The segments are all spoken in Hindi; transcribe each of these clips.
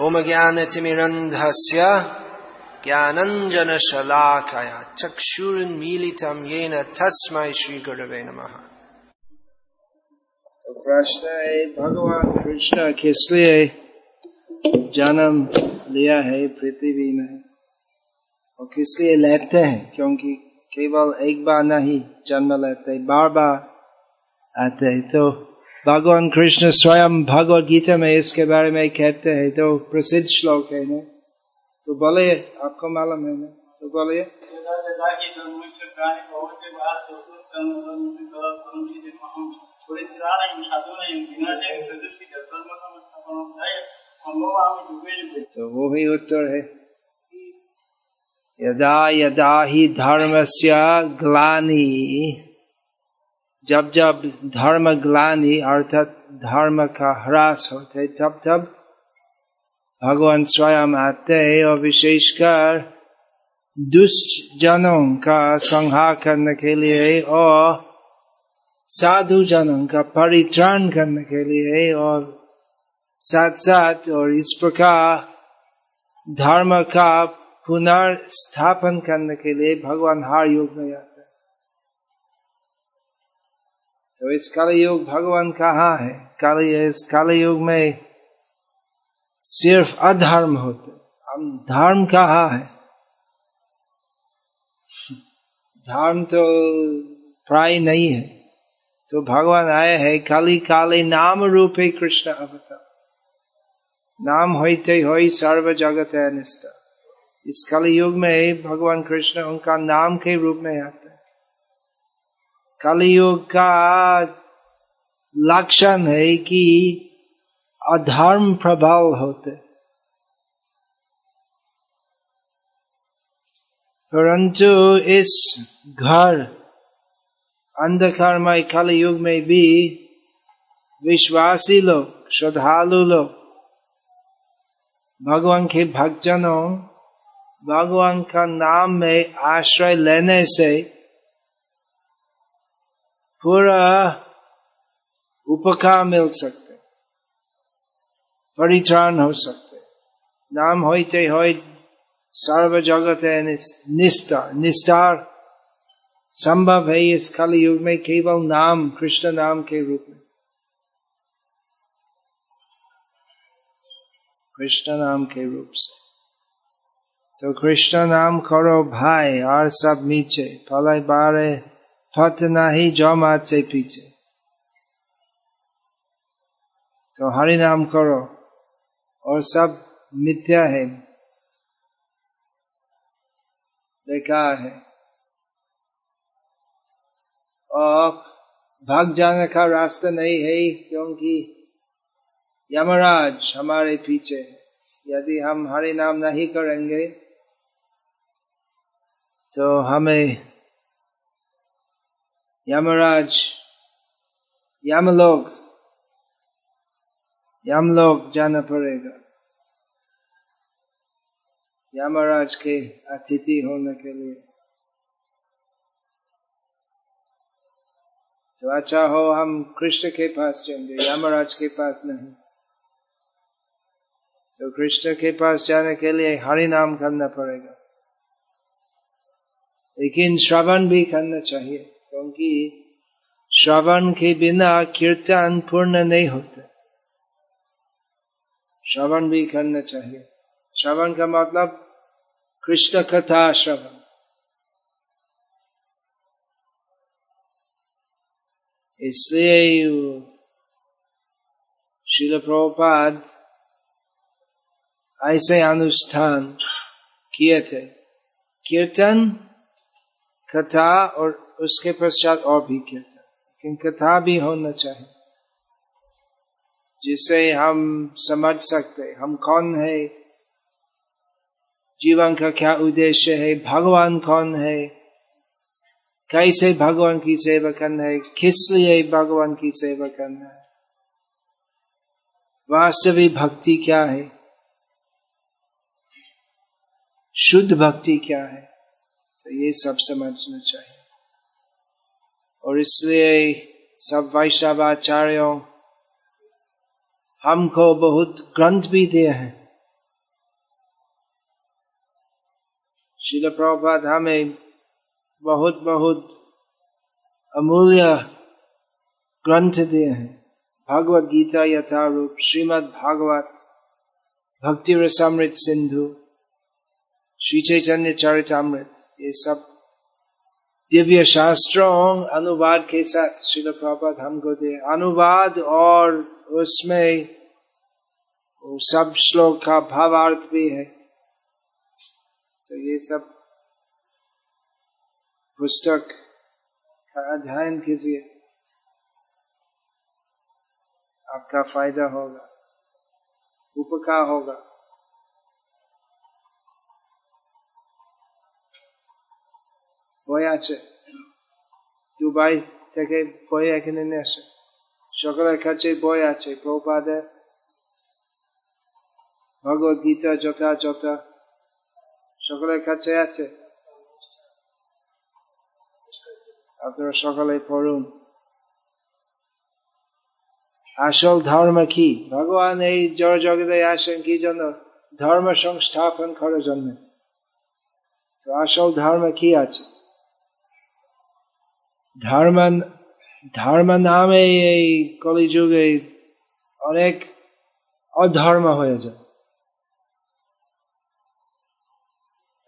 ओम ज्ञान तिमिरंधस्य ज्ञानंजन शलाकया चक्षुरुन्मीलितं येन तस्मै श्री गुरवे नमः। प्रश्न भगवान कृष्ण किस लिए जन्म लिया है पृथ्वी में और किस लिए लेते हैं? क्योंकि केवल एक बार नहीं, जन्म लेते, बार बार आते तो भगवान कृष्ण स्वयं भगवत गीता में इसके बारे में कहते हैं तो प्रसिद्ध श्लोक है ना तो बोले आपको मालूम है ना तो बोलिए तो वो ही उत्तर है यदा यदा ही धर्म से ग्लानी जब जब धर्म ग्लानी अर्थात धर्म का ह्रास होते, तब तब भगवान स्वयं आते और विशेषकर दुष्ट जनों का संहार करने के लिए और साधु जनों का परित्राण करने के लिए और साथ साथ और इस प्रकार धर्म का पुनर्स्थापन करने के लिए भगवान हर युग में आते तो इस काल युग भगवान कहाँ है? काल इस काल युग में सिर्फ़ अधर्म होते। हम धर्म कहा है? धर्म तो प्राय नहीं है। तो भगवान आए है काली काली नाम रूप रूपे कृष्ण अवतार। नाम होते हो सर्व जगत है निष्ठा। इस कलि युग में भगवान कृष्ण उनका नाम के रूप में आते हैं। कलयुग का लक्षण है कि अधर्म प्रभाव होते। परंतु इस घर, अंधकारमय कल युग में भी विश्वासी लोग, श्रद्धालु लोग, भगवान के भक्तजनों, भगवान का नाम में आश्रय लेने से पूरा उपकार मिल सकते परित्राण हो सकते नाम होते हो सर्व जगत है निष्ठा, निष्ठार संभव है इस कल युग में केवल नाम, कृष्ण नाम के रूप में। कृष्ण नाम के रूप से। तो कृष्ण नाम करो भाई, और सब नीचे फल बारे फत नहीं जमात से पीछे तो हरि नाम करो और सब मिथ्या है बेकार है और भाग जाने का रास्ता नहीं है क्योंकि यमराज हमारे पीछे यदि हम हरि नाम नहीं करेंगे तो हमें यमराज यमलोक यमलोक जाना पड़ेगा यमराज के अतिथि होने के लिए तो अच्छा हो हम कृष्ण के पास जाएँगे यमराज के पास नहीं तो कृष्ण के पास जाने के लिए हरि नाम करना पड़ेगा लेकिन श्रवण भी करना चाहिए क्योंकि श्रवण के बिना कीर्तन पूर्ण नहीं होता। श्रवण भी करना चाहिए। श्रवण का मतलब कृष्ण कथा श्रवण। इसलिए शिल प्रभुपाद ऐसे अनुष्ठान किए थे। कीर्तन, कथा और उसके पश्चात और भी कीर्तन लेकिन कथा भी होना चाहिए। जिससे हम समझ सकते हम कौन है? जीवन का क्या उद्देश्य है? भगवान कौन है? कैसे भगवान की सेवा करना है? किस लिए भगवान की सेवा करना है? वास्तविक भक्ति क्या है? शुद्ध भक्ति क्या है? तो ये सब समझना चाहिए। और इसलिए सब वैष्णवाचार्यों हमको बहुत ग्रंथ भी दिए हैं। शिल प्रभुपाद, हमें बहुत बहुत अमूल्य ग्रंथ दिए हैं। भगवत गीता यथारूप, श्रीमद भागवत भक्ति रसामृत सिंधु, श्री चैतन्य चरितमृत, ये सब दिव्य शास्त्रों अनुवाद के साथ श्रील प्रभात हमको दे अनुवाद और उसमें सब श्लोक का भावार्थ भी है तो ये सब पुस्तक का अध्ययन कीजिए आपका फ़ायदा होगा उपकार होगा বই আছে। দুবাই থেকে বই এখানে নিয়ে আসে। সকলের কাছে বই আছে। প্রপাদের ভগবত গীতা যথাযথ সকলের কাছে আছে। আপনারা সকলে পড়ুন। আসল ধর্ম কি? ভগবান এই জড় জগতে আসেন কি জন্য? ধর্ম সংস্থাপন করার জন্য। আসল ধর্ম কি আছে? ধর্ম ধর্ম নামে এই কলিযুগে অনেক অধর্ম হয়ে যায়।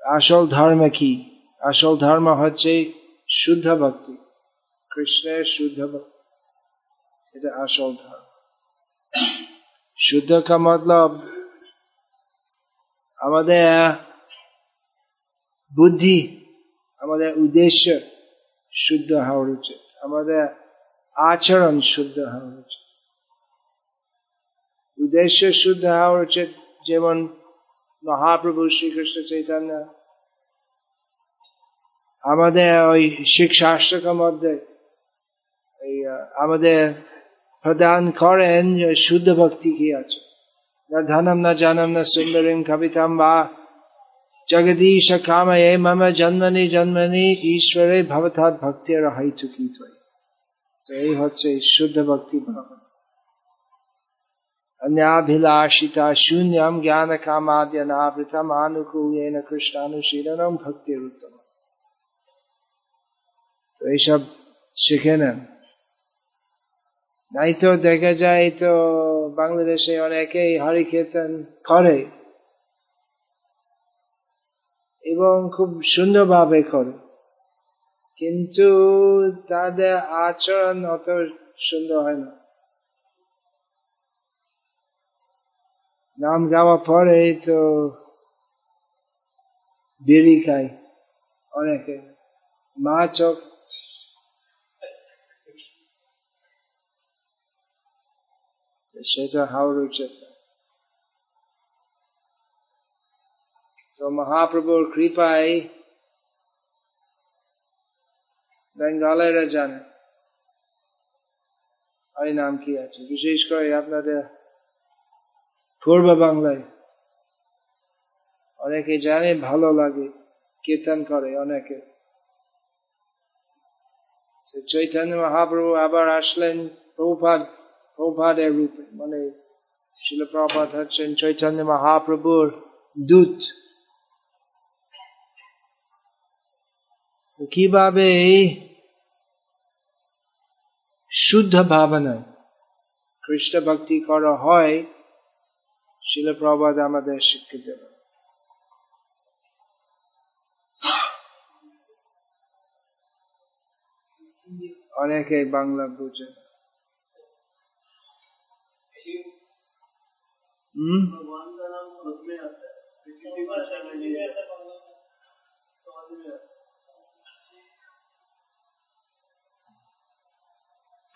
আসল ধর্ম কি? আসল ধর্ম হচ্ছে শুদ্ধ ভক্তি, কৃষ্ণের শুদ্ধ ভক্তি। এটা আসল ধর্ম। শুদ্ধ কা মতলব, আমাদের বুদ্ধি, আমাদের উদ্দেশ্য শুদ্ধ হওয়ার উচিত। আমাদের আচরণ শুদ্ধ হওয়া উচিত। উদ্দেশ্য শুদ্ধ হওয়া উচিত, যেমন মহাপ্রভু শ্রীকৃষ্ণ চৈতন্য। আমাদের ওই শিক্ষাষ্টকের মধ্যে আমাদের প্রদান করেন শুদ্ধ ভক্তি কি আছে। না ধনম, না জানম, না সুন্দরিং কবিতাম বা জগদীশ কাময়ে মম জন্মনি জন্মনি ঈশ্বরে ভবথাৎ ভক্তি রহাই চুকি তো এই হচ্ছে শুদ্ধ ভক্তি ভাবনা अन्याभिलाषिता शून्यम ज्ञान कामाद्य नावृतम आनुकूल कृष्णानुशीलनम भक्ति उत्तम তো এইসব শিখে নেন নাই তো দেখা যায় তো বাংলাদেশে অনেকেই হরি কীর্তন করে এবং খুব সুন্দরভাবে করে। কিন্তু তাদের আচরণ অত সুন্দর হয় না। নাম গাওয়া পরে তো বিড়ি খায় অনেকে। মা চোখ সেটা হওয়ার উচিত তো মহাপ্রভুর কৃপায় বেঙ্গলেরা জানে এই নাম কি আছে বিশেষ করে আপনাদের পূর্ব বাংলায় অনেকে জানে ভালো লাগে কীর্তন করে অনেকে চৈতন্য মহাপ্রভু আবার আসলেন প্রভুপাদ প্রভাদের রূপে মানে শিল প্রভাত হচ্ছেন চৈতন্য মহাপ্রভুর দূত কীভাবে শুদ্ধ ভাবনায় খ্রিস্ট ভক্তি করা হয় শিলপ্রবাদ আমাদের শিক্ষিত অনেকে বাংলা বুঝে হম?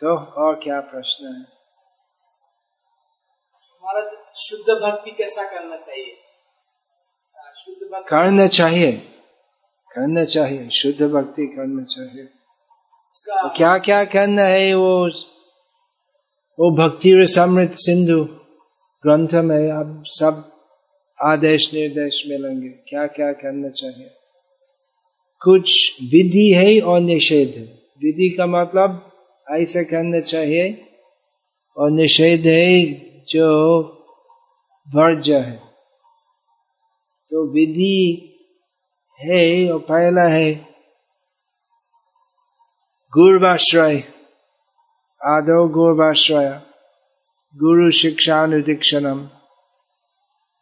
तो और क्या प्रश्न है? हमारा शुद्ध भक्ति कैसा करना चाहिए? शुद्ध भक्ति करना चाहिए। करना चाहिए। शुद्ध भक्ति करना चाहिए। तो क्या क्या करना है वो? वो भक्ति समृद्ध सिंधु ग्रंथ में अब सब आदेश निर्देश मिलेंगे। क्या क्या करना चाहिए? कुछ विधि है और निषेध। है विधि का मतलब ऐसे करना चाहिए और निषेध है जो वर्ज्य है तो विधि है और पहला है गुर्वाश्रय, आदो गुर्वाश्रय, गुरु शिक्षानुदीक्षणम,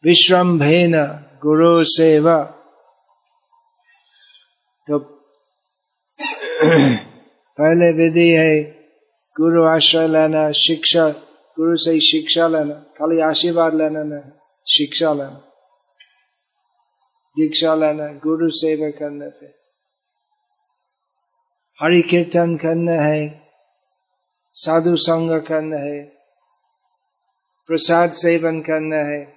विश्रम्भेन गुरु सेवा। तो पहले विधि है, गुरु आश्रय लेना, शिक्षा, गुरु से शिक्षा लेना, खाली आशीर्वाद लेना नहीं, शिक्षा लेना। दीक्षा लेना, गुरु सेवा करने पे। हरि कीर्तन करना है, साधु संग करना है, प्रसाद सेवन करना है,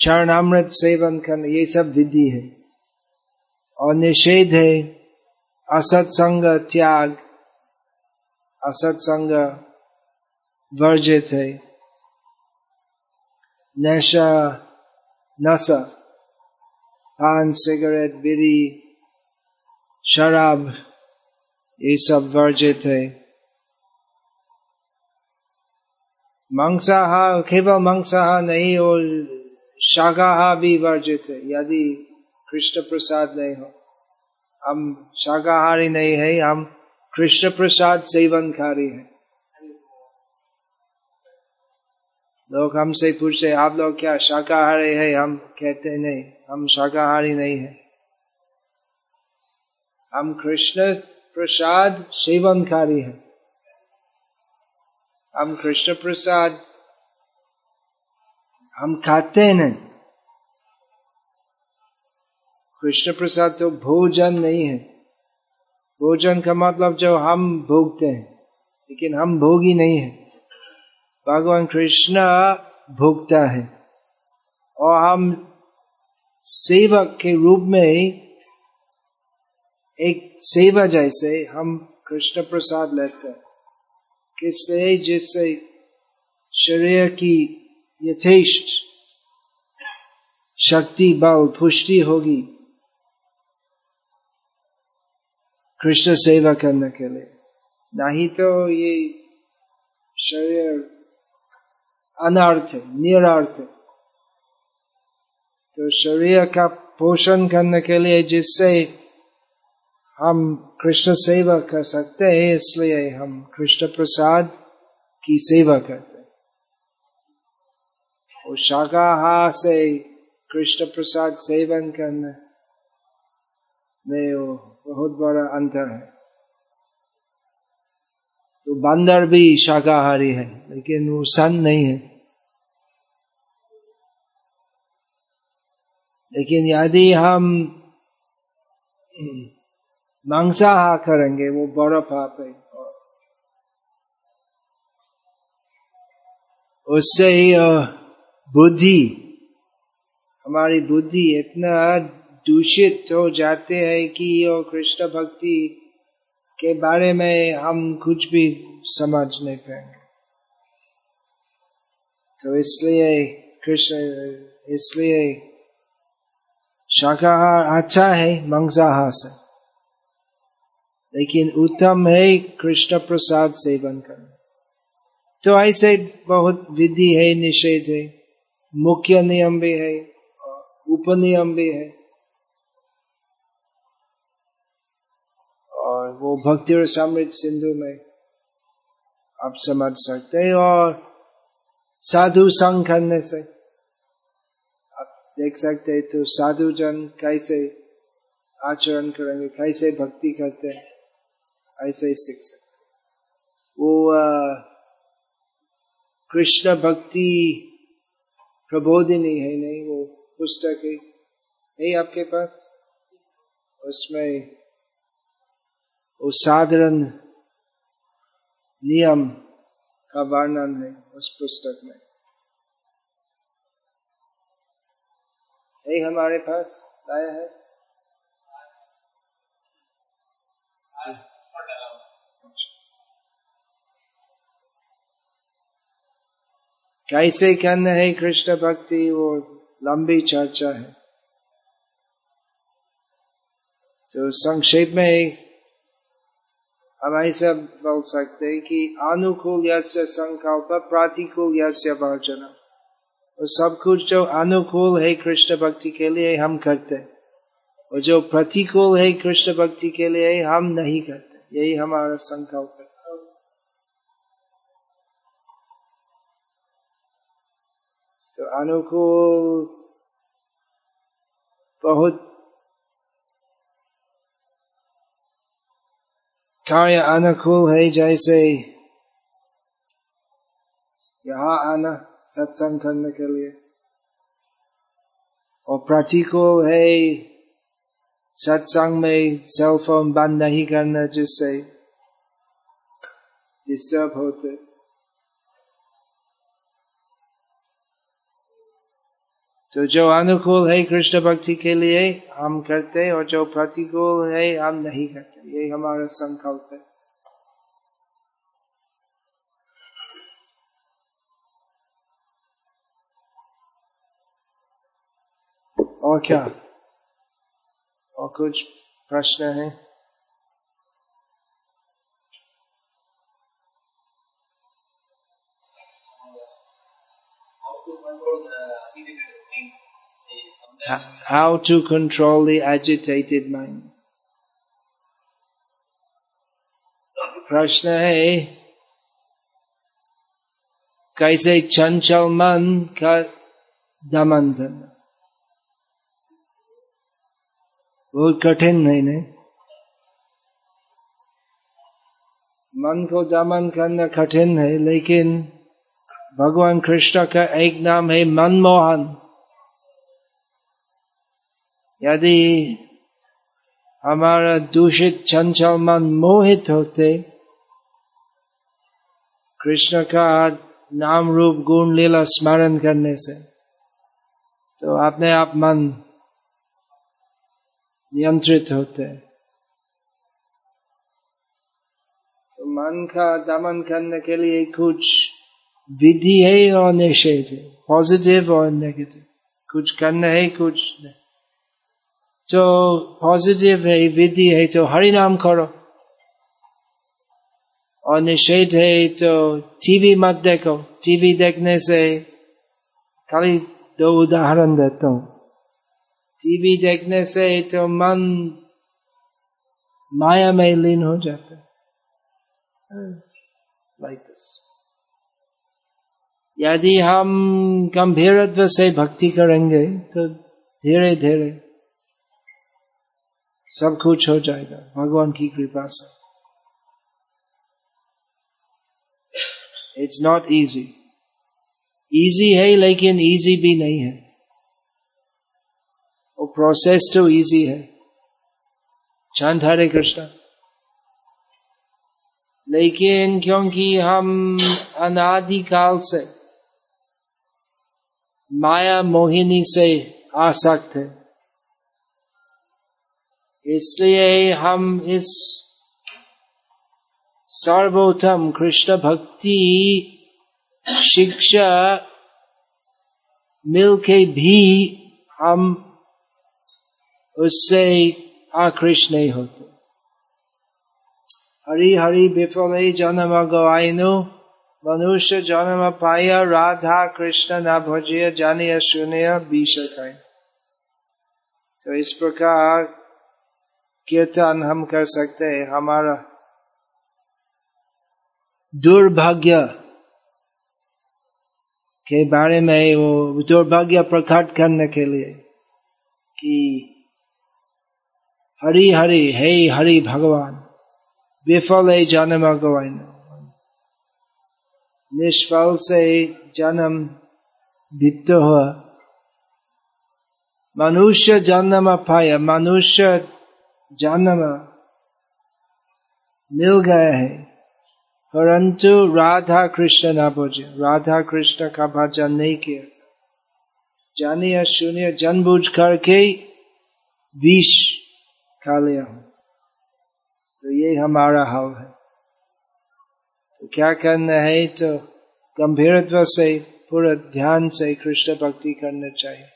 चरणामृत सेवन करना, ये सब विधि है। और निषेध है असत्संग त्याग असत्संग वर्जित है नशा नशा पान सिगरेट बीड़ी शराब ये सब वर्जित है मांसाहार केवल मांसाहार नहीं और शाकाहार भी वर्जित है यदि कृष्ण प्रसाद नहीं हो हम शाकाहारी नहीं है, हम कृष्ण प्रसाद सेवनकारी है। लोग हमसे पूछते आप लोग क्या शाकाहारी है? हम कहते नहीं, हम शाकाहारी नहीं है। हम कृष्ण प्रसाद सेवनकारी है। हम कृष्ण प्रसाद हम खाते नहीं कृष्ण प्रसाद तो भोजन नहीं है। भोजन का मतलब जो हम भोगते हैं, लेकिन हम भोगी नहीं है। भगवान कृष्ण भोगता है। और हम सेवक के रूप में एक सेवा जैसे हम कृष्ण प्रसाद लेते हैं। किसलिए जिससे शरीर की यथेष्ट शक्ति बल पुष्टि होगी। कृष्ण सेवा करने के लिए। नहीं तो ये शरीर अनर्थ है निरर्थ। तो शरीर का पोषण करने के लिए जिससे हम कृष्ण सेवा कर सकते हैं, इसलिए हम कृष्ण प्रसाद की सेवा करते हैं। और शाकाहार से कृष्ण प्रसाद सेवन करने में वो बहुत बड़ा अंतर है। तो बंदर भी शाकाहारी है, लेकिन वो सन नहीं है। लेकिन यदि हम, मांसाहार करेंगे, वो बड़ा पाप है। उससे बुद्धि, हमारी बुद्धि इतना दूषित हो जाते हैं कि वो कृष्ण भक्ति के बारे में हम कुछ भी समझ नहीं पाएँगे। तो इसलिए कृष्ण, इसलिए शाकाहार अच्छा है मांसाहार से। लेकिन उत्तम है कृष्ण प्रसाद सेवन करना। तो ऐसे बहुत विधि है, निषेध है, मुख्य नियम भी है उपनियम भी है। वो भक्ति और समृद्ध सिंधु में आप समझ सकते हैं और साधु संग करने से आप देख सकते हैं तो साधु जन कैसे आचरण करेंगे, कैसे भक्ति करते हैं, ऐसे ही सीख सकते वो कृष्ण भक्ति प्रबोधिनी है, नहीं वो पुस्तक है आपके पास? उसमें वो साधारण नियम का वर्णन है उस पुस्तक में नहीं हमारे पास लाया है कैसे करना है कृष्ण भक्ति वो लंबी चर्चा है तो संक्षेप में हम ऐसा बोल सकते हैं कि अनुकूल यस्य संकल्प, प्रतिकूल यस्य वर्जन और सब कुछ जो अनुकूल है कृष्ण भक्ति के लिए हम करते हैं। और जो प्रतिकूल है कृष्ण भक्ति के लिए हम नहीं करते। यही हमारा संकल्प है। तो अनुकूल बहुत कार्य अनुकूल है जैसे यहाँ आना सत्संग करने के लिए और प्रतिकूल है सत्संग में सेल फ़ोन बंद नहीं करना जिससे डिस्टर्ब होते तो जो अनुकूल है कृष्ण भक्ति के लिए हम करते और जो प्रतिकूल है हम नहीं करते। ये हमारा संकल्प है। और क्या? और कुछ प्रश्न है? How to control the agitated mind? प्रश्न है कैसे चंचल मन का दमन करना बहुत कठिन है नहीं मन को दमन करना कठिन है लेकिन भगवान कृष्ण का एक नाम है मनमोहन यदि हमारा दूषित चंचल मन मोहित होते, कृष्ण का नाम रूप गुण लीला स्मरण करने से तो अपने आप मन नियंत्रित होते। तो मन का दमन करने के लिए कुछ विधि है और निषेध है पॉजिटिव और नेगेटिव कुछ करना है, कुछ नहीं। जो पॉजिटिव है, विधि है तो हरि नाम करो। और निषेध है तो टीवी मत देखो। टीवी देखने से खाली दो उदाहरण देता हूँ। टीवी देखने से तो मन माया में लीन हो जाता है। लाइक दिस यदि हम गंभीरत्व से भक्ति करेंगे तो धीरे धीरे सब कुछ हो जाएगा। भगवान की कृपा से। इट्स नॉट इजी इजी है, लेकिन इजी भी नहीं है। वो प्रोसेस तो इजी है। चंद हरे कृष्ण। लेकिन क्योंकि हम अनादिकाल से, माया मोहिनी से आसक्त है इसलिए हम इस सर्वोत्तम कृष्ण भक्ति शिक्षा मिलके भी हम उससे आकृष्ट नहीं होते। हरि हरि विफल जन्म गवाइनु मनुष्य जन्म पाय, राधा कृष्ण न भजिय, जानिय सुनिय, बीस तो इस प्रकार कीर्तन हम कर सकते हैं, हमारा दुर्भाग्य के बारे में वो दुर्भाग्य प्रकट करने के लिए कि हरि हरि, हे हरि भगवान, विफल है जन्म गवाइन। निष्फल से जन्म वित्त हुआ मनुष्य जन्म पाया, मनुष्य जन्म मिल गए है। परंतु राधा कृष्ण ना बोझे राधा कृष्ण का भजन नहीं किया था। जानिए, सुनिए जनबूझ करके विष खा लिया हूँ। तो ये हमारा हाल है। तो क्या करना है? तो गंभीरत्व से, पूरा ध्यान से कृष्ण भक्ति करना चाहिए।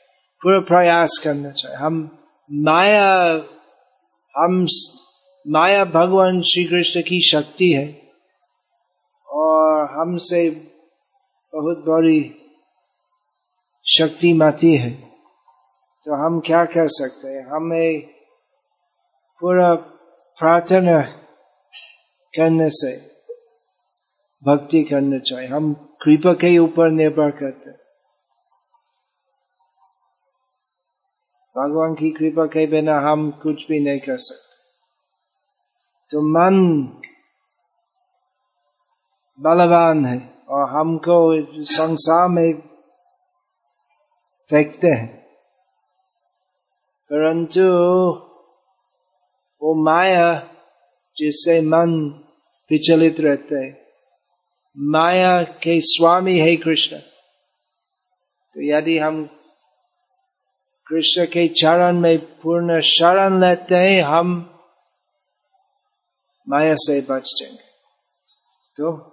पूरा प्रयास करना चाहिए। हम माया हम माया भगवान श्री कृष्ण की शक्ति है और हमसे बहुत बड़ी शक्ति माती है। तो हम क्या कर सकते हैं? हमें पूरा प्रार्थना करने से, भक्ति करना चाहिए। हम कृपा के ऊपर निर्भर करते भगवान की कृपा के बिना हम कुछ भी नहीं कर सकते तो मन बलवान है और हमको संसार में फेंकते हैं परंतु वो माया जिससे मन विचलित रहते है माया के स्वामी है कृष्ण तो यदि हम कृष्ण के चरण में पूर्ण शरण लेते हैं हम माया से बच जाएँगे। तो